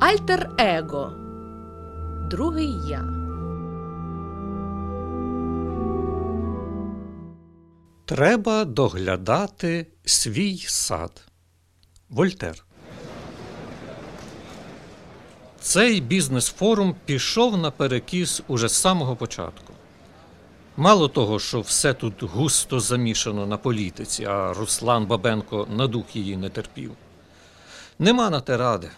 Альтер-его. Другий я. Треба доглядати свій сад. Вольтер. Цей бізнес-форум пішов на перекіс уже з самого початку. Мало того, що все тут густо замішано на політиці, а Руслан Бабенко на дух її не терпів. Нема на те ради.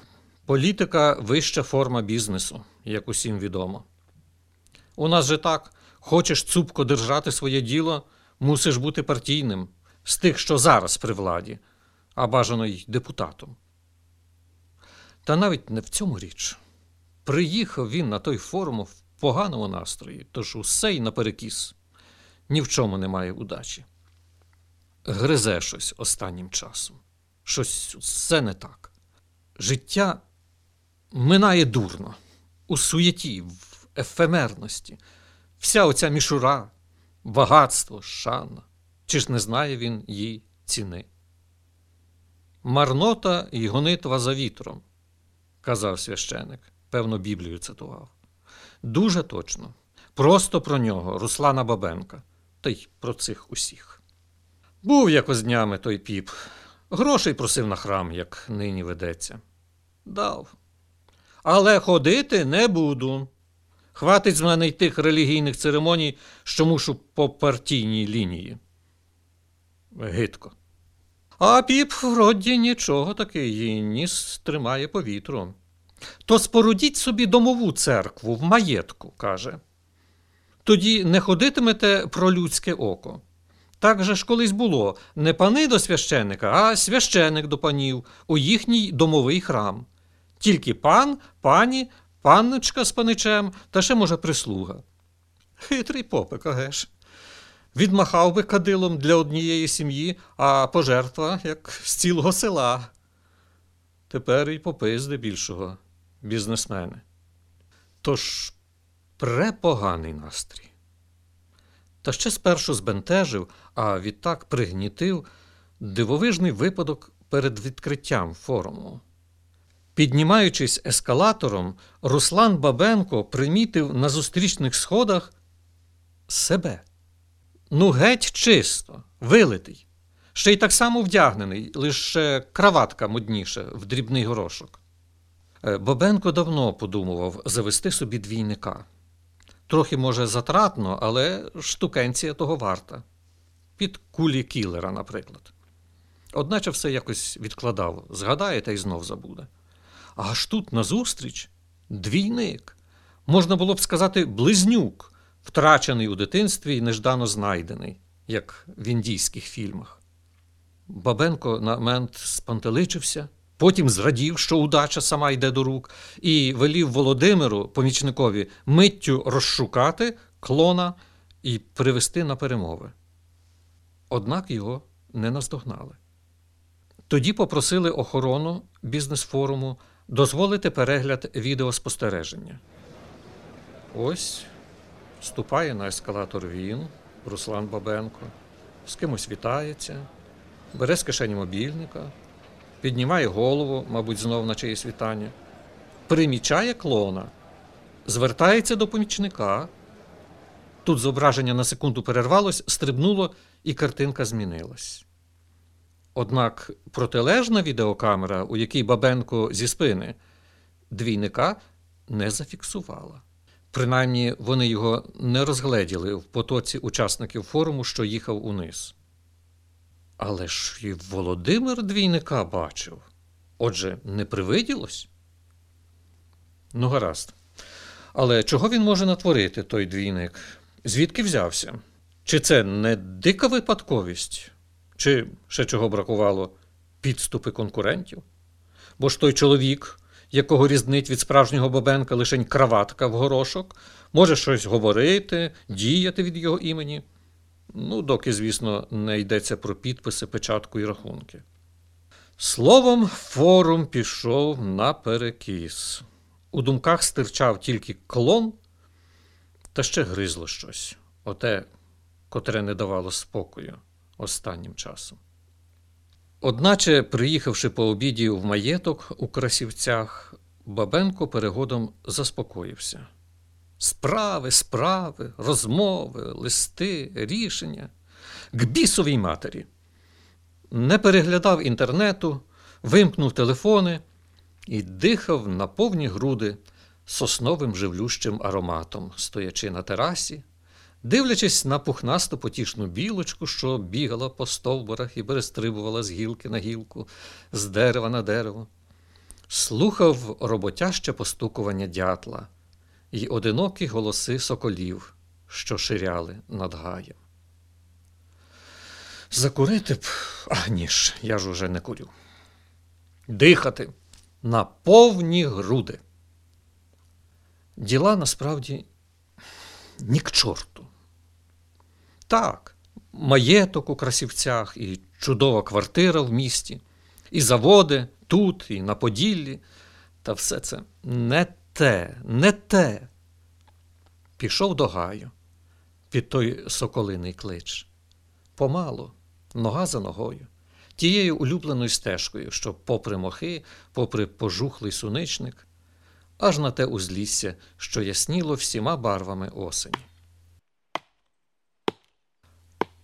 Політика вища форма бізнесу, як усім відомо. У нас же так: хочеш цупко держати своє діло, мусиш бути партійним, з тих, що зараз при владі, а бажано й депутатом. Та навіть не в цьому річ. Приїхав він на той форум в поганому настрої, тож усе й наперекіс. Ні в чому немає удачі. Гризе щось останнім часом. Щось все не так. Життя минає дурно, у суєті, в ефемерності. Вся оця мішура, багатство, шана. Чи ж не знає він їй ціни? Марнота й гонитва за вітром, казав священик, певно, Біблію цитував. Дуже точно. Просто про нього, Руслана Бабенка, та й про цих усіх. Був якось днями той піп. Грошей просив на храм, як нині ведеться. Дав. Але ходити не буду. Хватить з мене й тих релігійних церемоній, що мушу по партійній лінії. Гидко. А піп вроді нічого такий, ніс тримає повітру. То спорудіть собі домову церкву в маєтку, каже. Тоді не ходитимете про людське око. Так же ж колись було не пани до священика, а священик до панів у їхній домовий храм. Тільки пан, пані, панночка з паничем та ще, може, прислуга. Хитрий попик, агеш. Відмахав би кадилом для однієї сім'ї, а пожертва, як з цілого села. Тепер і попи здебільшого, бізнесмени. Тож препоганий настрій. Та ще спершу збентежив, а відтак пригнітив дивовижний випадок перед відкриттям форуму. Піднімаючись ескалатором, Руслан Бабенко примітив на зустрічних сходах себе. Ну, геть чисто, вилитий, ще й так само вдягнений, лише краватка модніша в дрібний горошок. Е, Бабенко давно подумував завести собі двійника. Трохи, може, затратно, але штукенція того варта. Під кулі кілера, наприклад. Одначе все якось відкладав, згадає та й знов забуде. Аж тут, назустріч, двійник. Можна було б сказати, близнюк, втрачений у дитинстві і неждано знайдений, як в індійських фільмах. Бабенко на мент спантеличився, потім зрадів, що удача сама йде до рук, і велів Володимиру, помічникові, миттю розшукати клона і привести на перемови. Однак його не наздогнали. Тоді попросили охорону бізнес-форуму дозволити перегляд відеоспостереження. Ось ступає на ескалатор він, Руслан Бабенко, з кимось вітається, бере з кишені мобільника, піднімає голову, мабуть, знов на чиєсь вітання, примічає клона, звертається до помічника. Тут зображення на секунду перервалось, стрибнуло, і картинка змінилась. Однак протилежна відеокамера, у якій Бабенко зі спини двійника не зафіксувала. Принаймні вони його не розгледіли в потоці учасників форуму, що їхав униз. Але ж і Володимир двійника бачив. Отже, не привиділось? Ну, гаразд. Але чого він може натворити, той двійник? Звідки взявся? Чи це не дика випадковість? Чи ще чого бракувало підступи конкурентів? Бо ж той чоловік, якого різнить від справжнього бабенка лишень краватка в горошок, може щось говорити, діяти від його імені. Ну, доки, звісно, не йдеться про підписи, печатку і рахунки. Словом, форум пішов на перекіс. У думках стирчав тільки клон, та ще гризло щось, оте, котре не давало спокою останнім часом. Одначе, приїхавши по обіді в маєток у Красівцях, Бабенко перегодом заспокоївся. Справи, справи, розмови, листи, рішення. К бісовій матері. Не переглядав інтернету, вимкнув телефони і дихав на повні груди сосновим живлющим ароматом, стоячи на терасі, дивлячись на пухнасту потішну білочку, що бігала по стовбурах і перестрибувала з гілки на гілку, з дерева на дерево, слухав роботяще постукування дятла і одинокі голоси соколів, що ширяли над гаєм. Закурити б, а ні ж, я ж уже не курю. Дихати на повні груди. Діла насправді ні к чорту. Так, маєток у красівцях, і чудова квартира в місті, і заводи тут, і на Поділлі. Та все це не те, не те. Пішов до гаю під той соколиний клич. Помалу, нога за ногою, тією улюбленою стежкою, що попри мохи, попри пожухлий суничник, аж на те узлісся, що ясніло всіма барвами осені.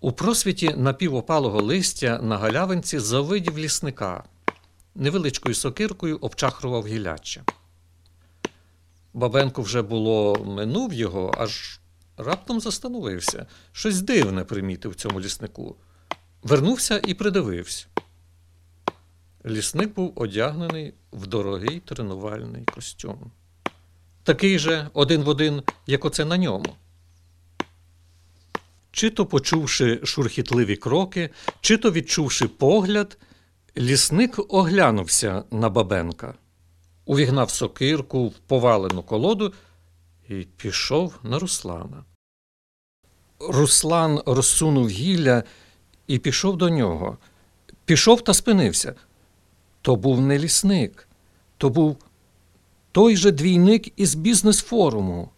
У просвіті напівопалого листя на галявинці завидів лісника, невеличкою сокиркою обчахрував гіляччя. Бабенко вже було минув його, аж раптом застановився. Щось дивне примітив цьому ліснику. Вернувся і придивився. Лісник був одягнений в дорогий тренувальний костюм. Такий же один в один, як оце на ньому. Чи то почувши шурхітливі кроки, чи то відчувши погляд, лісник оглянувся на бабенка, увігнав сокирку в повалену колоду і пішов на Руслана. Руслан розсунув гілля і пішов до нього. Пішов та спинився. То був не лісник, то був той же двійник із бізнес-форуму.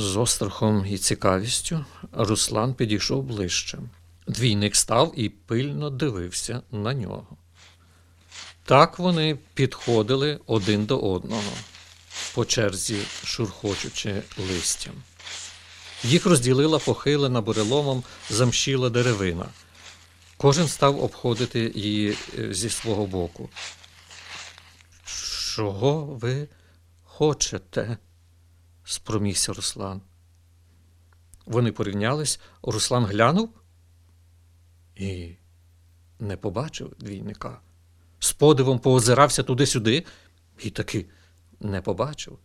З острахом і цікавістю Руслан підійшов ближче. Двійник став і пильно дивився на нього. Так вони підходили один до одного, по черзі шурхочучи листям. Їх розділила похилена буреломом замщіла деревина. Кожен став обходити її е, зі свого боку. Чого ви хочете? Спромігся Руслан. Вони порівнялись, Руслан глянув і не побачив двійника. З подивом поозирався туди-сюди і таки не побачив.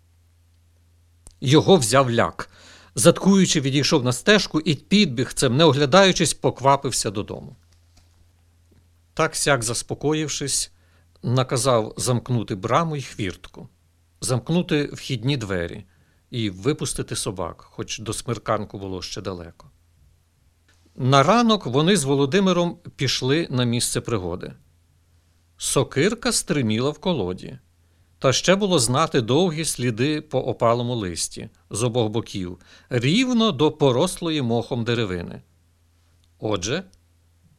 Його взяв ляк. Заткуючи, відійшов на стежку і підбігцем, не оглядаючись, поквапився додому. Так сяк заспокоївшись, наказав замкнути браму й хвіртку, замкнути вхідні двері і випустити собак, хоч до смерканку було ще далеко. На ранок вони з Володимиром пішли на місце пригоди. Сокирка стриміла в колоді, та ще було знати довгі сліди по опалому листі з обох боків, рівно до порослої мохом деревини. Отже,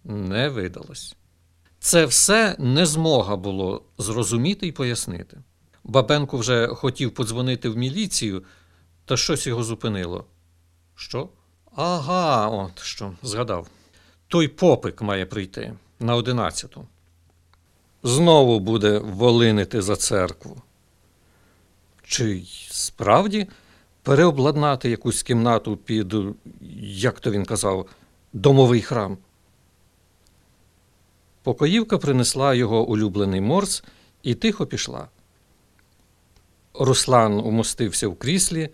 не видалось. Це все не змога було зрозуміти і пояснити. Бабенко вже хотів подзвонити в міліцію, та щось його зупинило. Що? Ага, от що, згадав. Той попик має прийти на одинадцяту. Знову буде волинити за церкву. Чи справді переобладнати якусь кімнату під, як то він казав, домовий храм? Покоївка принесла його улюблений морс і тихо пішла. Руслан умостився в кріслі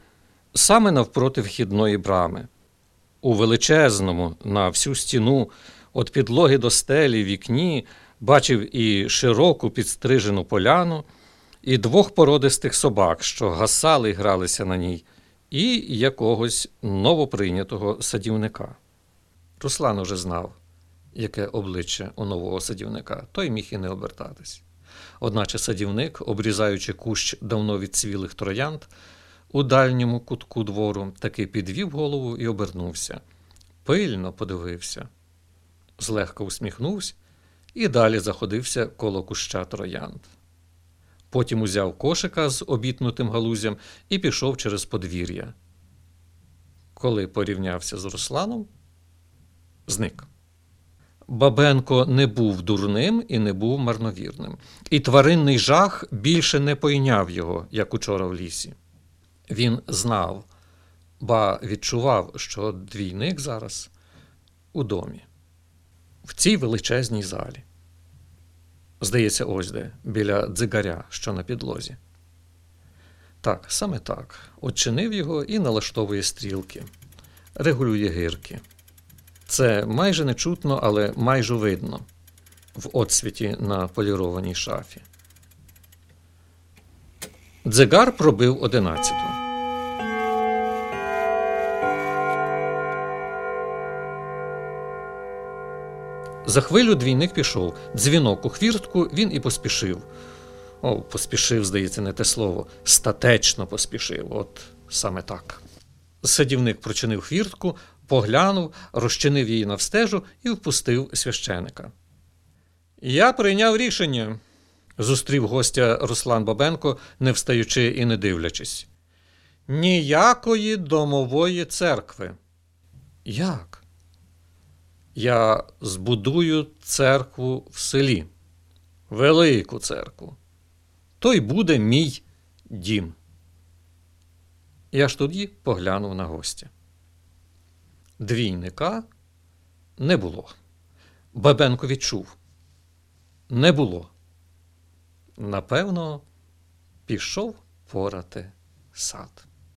саме навпроти вхідної брами. У величезному, на всю стіну, від підлоги до стелі вікні, бачив і широку підстрижену поляну, і двох породистих собак, що гасали й гралися на ній, і якогось новоприйнятого садівника. Руслан уже знав яке обличчя у нового садівника, той міг і не обертатись. Одначе садівник, обрізаючи кущ давно відцвілих троянд, у дальньому кутку двору таки підвів голову і обернувся. Пильно подивився, злегка усміхнувся і далі заходився коло куща троянд. Потім узяв кошика з обітнутим галузям і пішов через подвір'я. Коли порівнявся з Русланом, зник. Бабенко не був дурним і не був марновірним, і тваринний жах більше не пойняв його, як учора в лісі. Він знав, ба відчував, що двійник зараз у домі, в цій величезній залі. Здається, ось де, біля дзигаря, що на підлозі. Так, саме так. Очинив його і налаштовує стрілки, регулює гирки. Це майже нечутно, але майже видно в отсвіті на полірованій шафі. Дзигар пробив одинадцяту. За хвилю двійник пішов. Дзвінок у хвіртку він і поспішив. О, поспішив, здається, не те слово. Статечно поспішив. От саме так. Садівник прочинив хвіртку, поглянув, розчинив її навстежу і впустив священика. Я прийняв рішення, зустрів гостя Руслан Бабенко, не встаючи і не дивлячись. Ніякої домової церкви. Як? Я збудую церкву в селі, велику церкву. То й буде мій дім. Я ж тоді поглянув на гостя. Двійника не було. Бабенко відчув. Не було. Напевно, пішов порати сад.